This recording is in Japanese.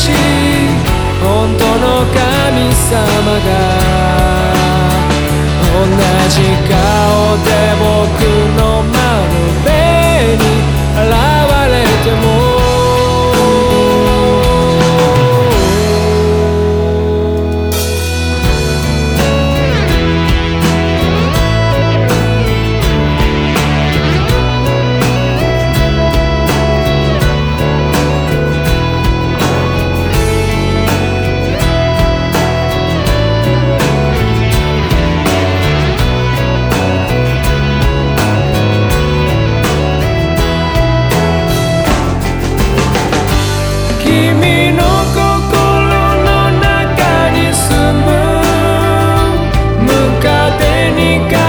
し本当の神様が同じ顔でも nunca te ni